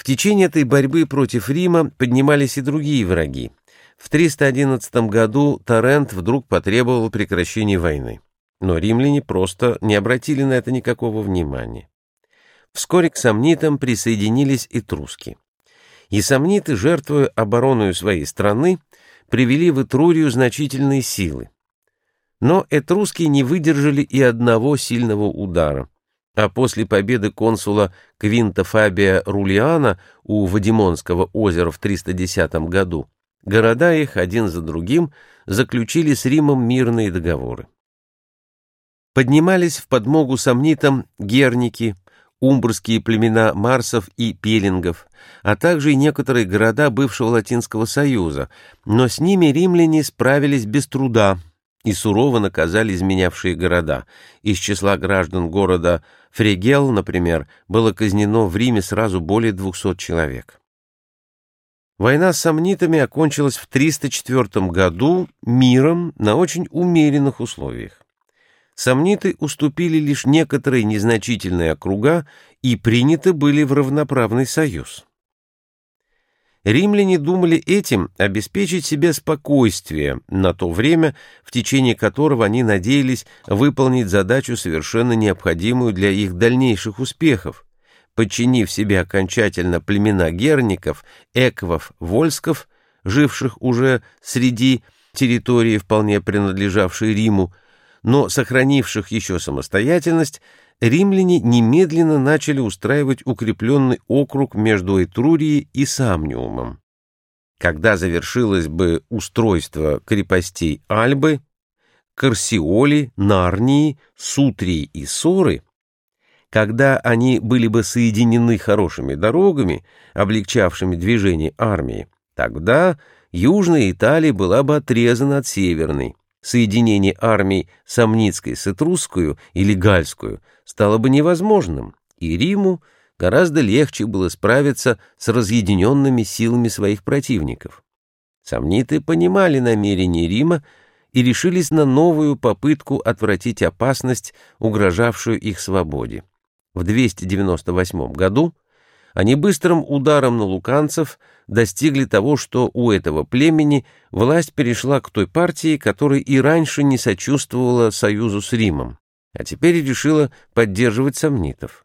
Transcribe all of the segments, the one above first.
В течение этой борьбы против Рима поднимались и другие враги. В 311 году Торрент вдруг потребовал прекращения войны. Но римляне просто не обратили на это никакого внимания. Вскоре к сомнитам присоединились этруски. И сомниты, жертвуя обороной своей страны, привели в Этрурию значительные силы. Но этруски не выдержали и одного сильного удара, а после победы консула Квинта Фабия Рулиана у Вадимонского озера в 310 году города их один за другим заключили с Римом мирные договоры. Поднимались в подмогу сомнитам герники, умбрские племена марсов и пелингов, а также и некоторые города бывшего Латинского Союза, но с ними римляне справились без труда и сурово наказали изменявшие города. Из числа граждан города Фрегел, например, было казнено в Риме сразу более 200 человек. Война с сомнитами окончилась в 304 году миром на очень умеренных условиях. Сомниты уступили лишь некоторые незначительные округа и приняты были в равноправный союз. Римляне думали этим обеспечить себе спокойствие на то время, в течение которого они надеялись выполнить задачу, совершенно необходимую для их дальнейших успехов, подчинив себе окончательно племена герников, эквов, вольсков, живших уже среди территории, вполне принадлежавшей Риму, но сохранивших еще самостоятельность, римляне немедленно начали устраивать укрепленный округ между Этрурией и Самниумом. Когда завершилось бы устройство крепостей Альбы, Корсиоли, Нарнии, Сутрии и Соры, когда они были бы соединены хорошими дорогами, облегчавшими движение армии, тогда Южная Италия была бы отрезана от Северной, соединение армий Самницкой с Этрусскую или Гальскую стало бы невозможным, и Риму гораздо легче было справиться с разъединенными силами своих противников. Сомниты понимали намерения Рима и решились на новую попытку отвратить опасность, угрожавшую их свободе. В 298 году они быстрым ударом на луканцев достигли того, что у этого племени власть перешла к той партии, которая и раньше не сочувствовала союзу с Римом, а теперь решила поддерживать сомнитов.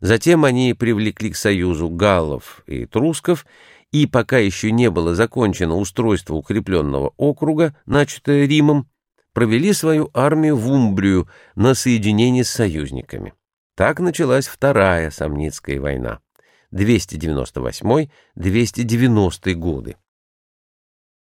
Затем они привлекли к союзу галлов и трусков, и пока еще не было закончено устройство укрепленного округа, начатое Римом, провели свою армию в Умбрию на соединение с союзниками. Так началась Вторая Сомницкая война. 298-290 годы.